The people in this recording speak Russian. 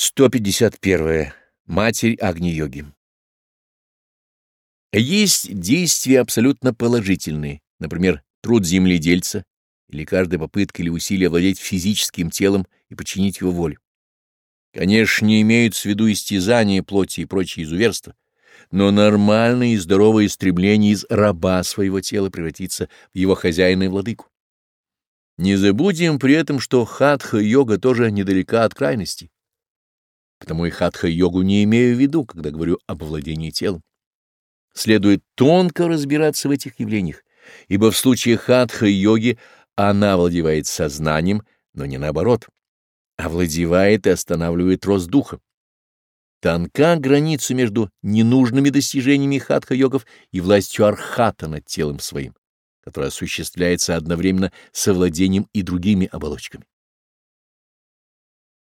151. Матерь Агни Йоги Есть действия абсолютно положительные, например, труд земледельца или каждая попытка или усилие владеть физическим телом и подчинить его воле. Конечно, не имеют в виду истязания плоти и прочие изуверства, но нормальное и здоровое стремление из раба своего тела превратиться в его хозяина и владыку. Не забудем при этом, что хатха-йога тоже недалека от крайности. Потому и хатха-йогу не имею в виду, когда говорю об владении телом. Следует тонко разбираться в этих явлениях, ибо в случае хатха-йоги она владевает сознанием, но не наоборот, овладевает и останавливает рост духа. Тонка граница между ненужными достижениями хатха-йогов и властью архата над телом своим, которая осуществляется одновременно совладением и другими оболочками.